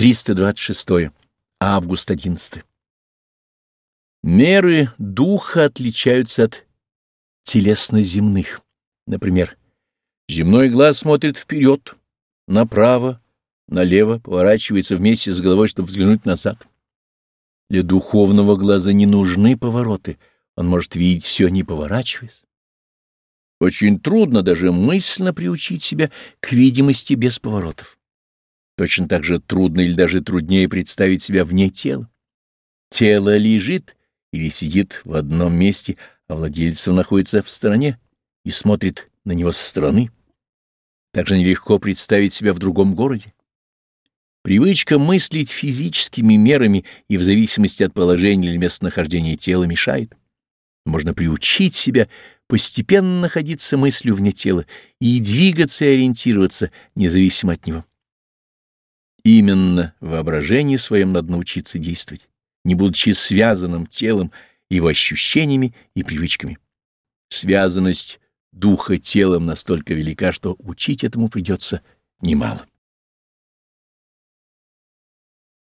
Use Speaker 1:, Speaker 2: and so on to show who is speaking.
Speaker 1: 326. Август 11. Меры духа отличаются от телесно-земных. Например, земной глаз смотрит вперед, направо, налево, поворачивается вместе с головой, чтобы взглянуть назад. Для духовного глаза не нужны повороты, он может видеть все, не поворачиваясь. Очень трудно даже мысленно приучить себя к видимости без поворотов. Точно так же трудно или даже труднее представить себя вне тела. Тело лежит или сидит в одном месте, а владелец находится в стороне и смотрит на него со стороны. Также нелегко представить себя в другом городе. Привычка мыслить физическими мерами и в зависимости от положения или местонахождения тела мешает. Можно приучить себя постепенно находиться мыслью вне тела и двигаться и ориентироваться независимо от него. Именно в воображении своем надо научиться действовать, не будучи связанным телом, его ощущениями и привычками. Связанность духа телом настолько велика, что учить этому придется немало.